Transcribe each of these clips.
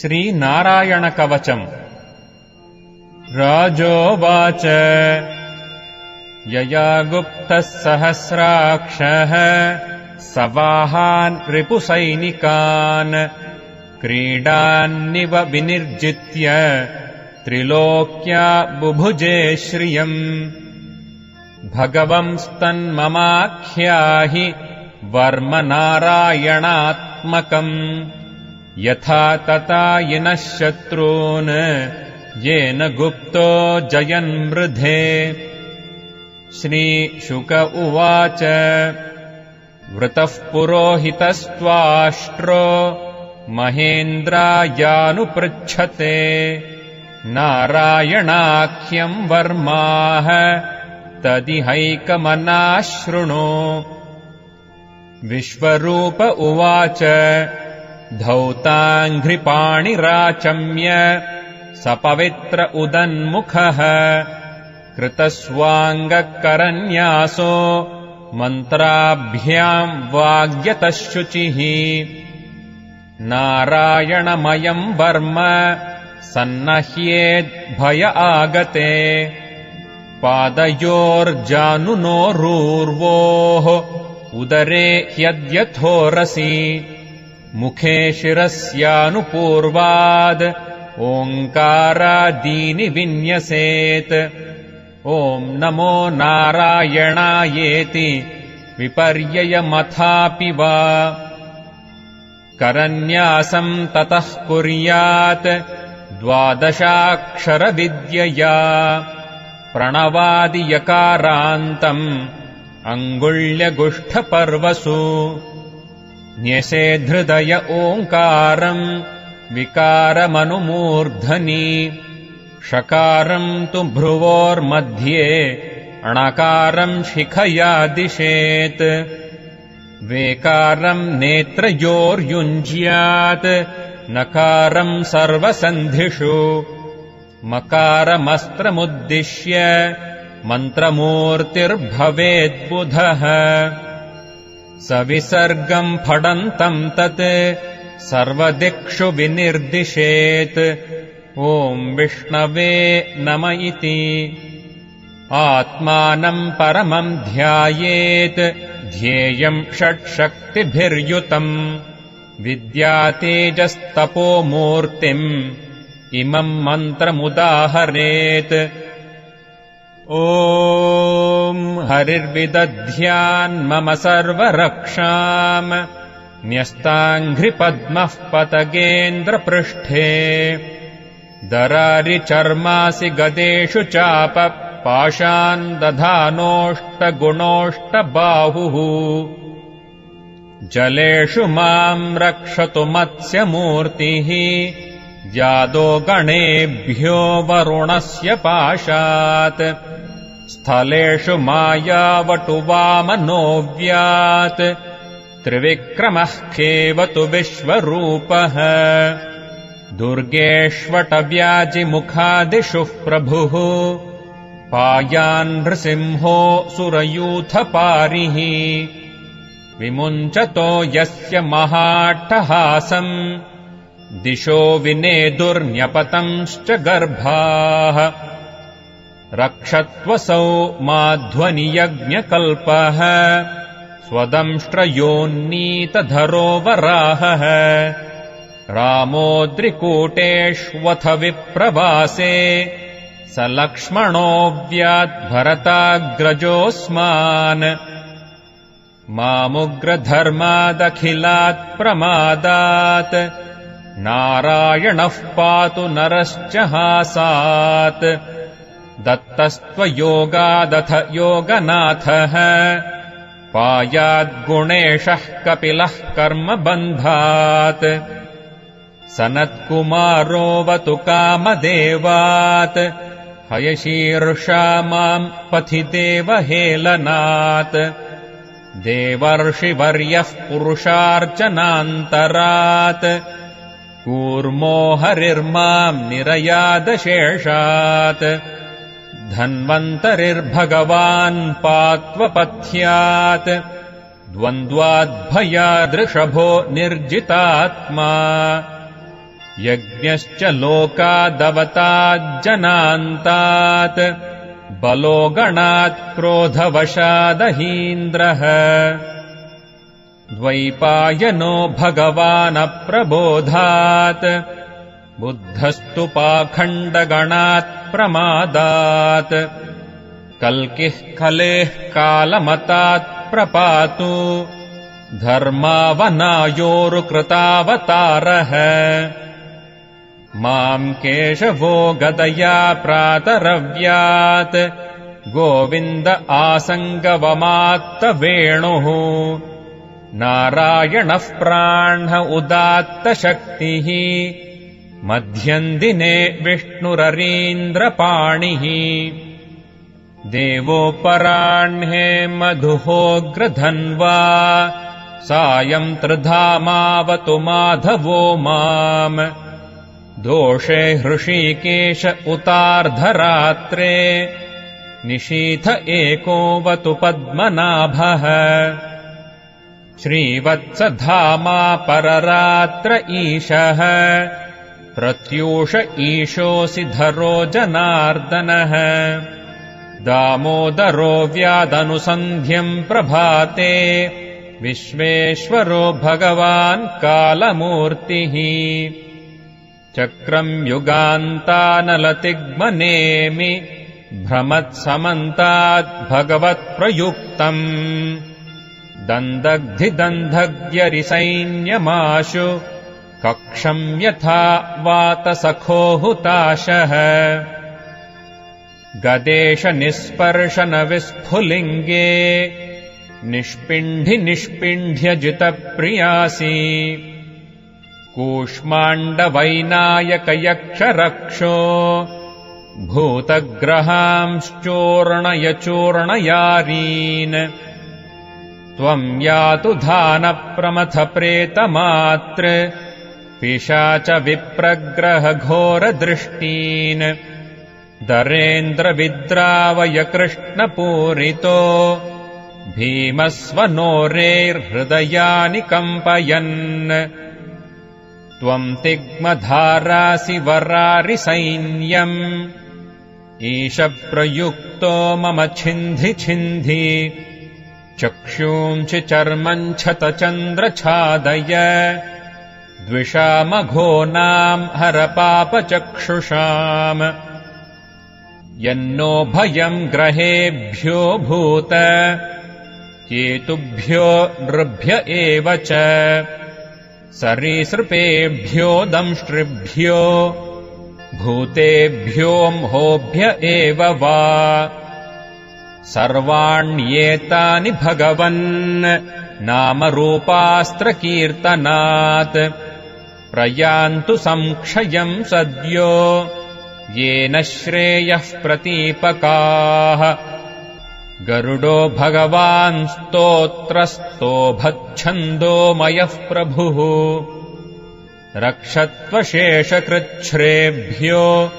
श्रीनारायणकवचम् राजोवाच। यया गुप्तः सहस्राक्षः सवाहान् रिपुसैनिकान् क्रीडान्निव विनिर्जित्य त्रिलोक्या बुभुजे श्रियम् भगवंस्तन्ममाख्याहि वर्मनारायणात्मकम् यथा तता यिनः शत्रून् येन गुप्तो जयन्मृधे श्रीशुक उवाच वृतः पुरोहितस्त्वाष्ट्रो महेन्द्रायानुपृच्छते नारायणाख्यम् वर्माः तदिहैकमनाशृणु विश्वरूप उवाच धौताङ्घ्रिपाणिराचम्य सपवित्र उदन्मुखः। कृतस्वाङ्गकरन्यासो मन्त्राभ्याम् वाग्यतः शुचिः नारायणमयम् वर्म सन्नह्येद्भय आगते। पादयोर्जानुनोरूर्वोः उदरे ह्यद्यथोरसि मुखे शिरस्यानुपूर्वाद् ओङ्कारादीनि विन्यसेत्। ॐ नमो नारायणायेति विपर्ययमथापि वा। करन्यासम् ततः कुर्यात् द्वादशाक्षरविद्यया। प्रणवादियकारान्तम् अङ्गुल्यगुष्ठपर्वसु न्यसेधृदय ओङ्कारम् विकारमनुमूर्धनि षकारम् तु भ्रुवोर्मध्ये अणकारम् शिखया दिशेत् वेकारम् नेत्रयोर्युञ्ज्यात् नकारम् सर्वसन्धिषु। मकारमस्त्रमुद्दिश्य मन्त्रमूर्तिर्भवेद्बुधः सविसर्गम् फडन्तम् तत् सर्वदिक्षु विनिर्दिशेत्। ॐ विष्णवे नम इति। आत्मानम् परमम् ध्यायेत्। ध्येयम् षट्शक्तिभिर्युतम्। विद्यातेजस्तपोमूर्तिम्। इमम् मन्त्रमुदाहरेत् ॐ हरिर्विदध्यान्मम सर्वरक्षाम् न्यस्ताङ्घ्रिपद्मः पतगेन्द्रपृष्ठे। दरारिचर्मासि गदेषु चाप पाशान् दधानोऽष्टगुणोऽष्टबाहुः जलेषु माम् रक्षतु मत्स्यमूर्तिः जादो गणेभ्यो वरुणस्य पाशात्। स्थलेषु मायावटु वामनोऽव्यात् त्रिविक्रमः खेवतु विश्वरूपः। दुर्गेष्वटव्याजिमुखादिषु प्रभुः। पायान् नृसिंहो सुरयूथपारिः विमुञ्चतो यस्य महाट्टहासम् दिशो विनेदुर्न्यपतंश्च गर्भाः। रक्षत्वसौ माध्वनियज्ञकल्पः स्वदंष्ट्रयोन्नीतधरो वराहः। रामोद्रिकूटेष्वथ विप्रवासे स लक्ष्मणोऽव्याद्भरताग्रजोऽस्मान् मामुग्रधर्मादखिलात्प्रमादात् नारायणः पातु नरश्च हासात्। दत्तस्त्वयोगादथ योगनाथः। पायाद्गुणेशः कपिलः कर्मबन्धात्। सनत्कुमारोऽवतु कामदेवात्। हयशीर्षा माम् पथि देवहेलनात् देवर्षिवर्यः पुरुषार्चनान्तरात् कूर्मो हरिर्माम् निरयादशेषात्। धन्वन्तरिर्भगवान् पात्वपथ्यात्। द्वन्द्वाद्भयादृषभो निर्जितात्मा। यज्ञश्च लोकादवताज्जनान्तात्। बलो गणात् क्रोधवशादहीन्द्रः द्वैपायनो भगवानप्रबोधात्। बुद्धस्तु पाखण्डगणात् प्रमादात्। कल्किः खलेः कालमतात् प्रपातु। धर्मावनायोरुकृतावतारः। माम् केशवो गदया प्रातरव्यात्। गोविन्द आसङ्गवमात्तवेणुः नारायणः प्राह्न उदात्तशक्तिः। मध्यम् दिने विष्णुररीन्द्रपाणिः। देवोपराह्णे मधुहोग्रधन्वा। सायम् त्रिधामावतु माधवो माम्। दोषे हृषीकेश उतार्धरात्रे। निशीथ एकोऽवतु पद्मनाभः श्रीवत्सधामा पररात्र ईशः प्रत्यूष ईशोऽसि धरो जनार्दनः दामोदरो व्यादनुसन्ध्यम् प्रभाते विश्वेश्वरो भगवान् कालमूर्तिः चक्रम् युगान्तानलतिग्मनेमि भ्रमत्समन्ताद्भगवत्प्रयुक्तम् दन्दग्धिदन्धग्यरिसैन्यमाशु कक्षम् यथा वातसखो हुताशः गदेशनिस्पर्शनविस्फुलिङ्गे निष्पिण्ढि निष्पिण्ढ्यजितप्रियासि कूष्माण्डवैनायकयक्षरक्षो भूतग्रहांश्चोर्णयचूर्णयारीन् त्वम् यातु धानप्रमथप्रेतमात्र पिशाच विप्रग्रहघोरदृष्टीन्। दरेन्द्रविद्रावय कृष्णपूरितो भीमस्वनोरेर्हृदयानि कम्पयन्। त्वम् तिग्मधारासि वरारिसैन्यम् ईशप्रयुक्तो मम छिन्धि छिन्धि चक्षूंसि चर्मम् छतचन्द्रछादय द्विषामघोनाम् हरपापचक्षुषाम् यन्नो भयम् ग्रहेभ्यो भूत केतुभ्यो नृभ्य एव च। सरीसृपेभ्यो दंष्ट्रिभ्यो भूतेभ्योऽम्होभ्य एव वा सर्वाण्येतानि भगवन् नामरूपास्त्रकीर्तनात्। प्रयान्तु संक्षयम् सद्यो येन श्रेयः प्रतीपकाः। गरुडो भगवान् स्तोत्रस्तोभच्छन्दोमयः प्रभुः। रक्षत्वशेषकृच्छ्रेभ्यो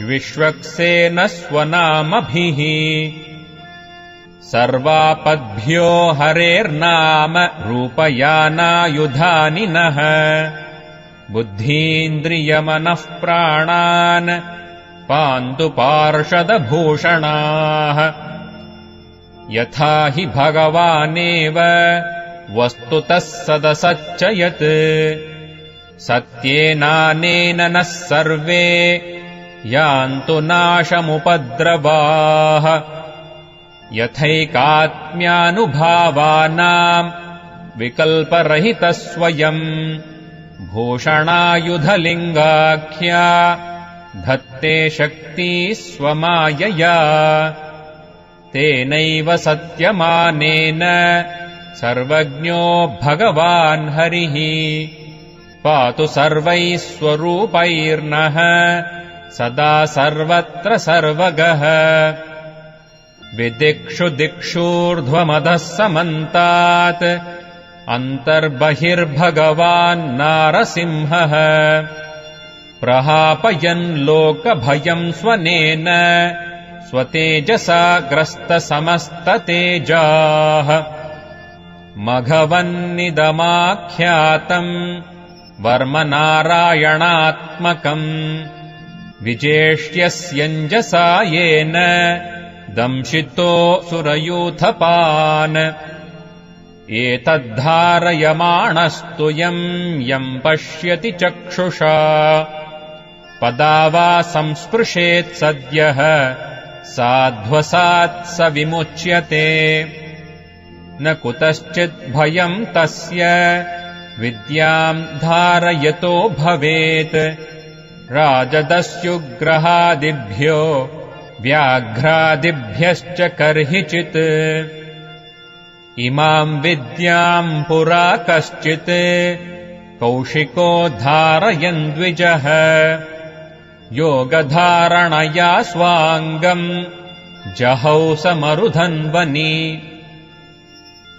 विश्वक्सेन स्वनामभिः सर्वापद्भ्यो हरेर्नाम रूपयानायुधानि नः। बुद्धीन्द्रियमनः प्राणान् पान्तु पार्षदभूषणाः। यथा हि भगवानेव वस्तुतः सदसच्च यत् सत्येनानेन नः सर्वे यान्तु नाशमुपद्रवाः यथैकात्म्यानुभावानाम् विकल्परहितः स्वयम् भूषणायुधलिङ्गाख्या धत्ते शक्ती स्वमायया तेनैव सत्यमानेन सर्वज्ञो भगवान् हरिः पातु सर्वैः स्वरूपैर्नः सदा सर्वत्र सर्वगः विदिक्षु दिक्षूर्ध्वमधः समन्तात्। अन्तर्बहिर्भगवान् नारसिंहः। प्रहापयन् लोकभयम् स्वनेन। स्वतेजसा ग्रस्तसमस्ततेजाः मघवन्निदमाख्यातम् वर्मनारायणात्मकम्। विजेष्यस्यञ्जसा येन दंशितो सुरयूथपान्। एतद्धारयमाणस्तु यम् यम् पश्यति चक्षुषा। पदा वा संस्पृशेत् सद्यः साध्वसात् स विमुच्यते। न कुतश्चिद्भयम् तस्य विद्याम् धारयतो भवेत्। राजदस्युग्रहादिभ्यो व्याघ्रादिभ्यश्च कर्हिचित्। इमाम् विद्याम् पुरा कश्चित्। कौशिको धारयन्द्विजः योगधारणया स्वाङ्गम् जहौ समरुधन्वनि।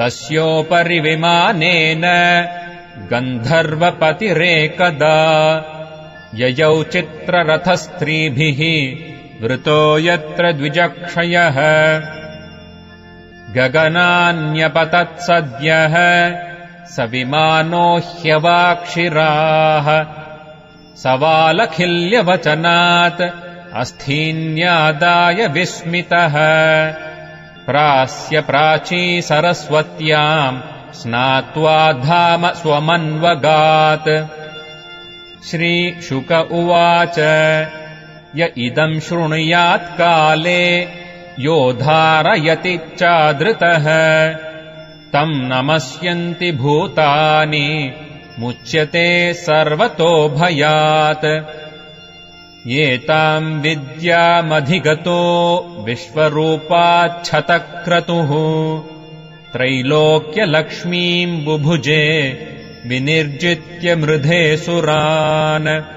तस्योपरि विमानेन गन्धर्वपतिरेकदा। ययौ चित्ररथस्त्रीभिः वृतो यत्र द्विजक्षयः गगनान्यपतत्सद्यः। स विमानो ह्यवाक्षिराः। सवालखिल्यवचनात्। अस्थीन्यादाय विस्मितः। प्रास्य प्राची सरस्वत्याम् स्नात्वा धाम स्वमन्वगात्। श्रीशुक उवाच य इदम् शृणुयात्काले यो धारयति चादृतः। तम् नमस्यन्ति भूतानि मुच्यते सर्वतो भयात्। एताम् विद्यामधिगतो विश्वरूपाच्छतक्रतुः। त्रैलोक्यलक्ष्मीम् बुभुजे विनिर्जित्य मृधे सुरान्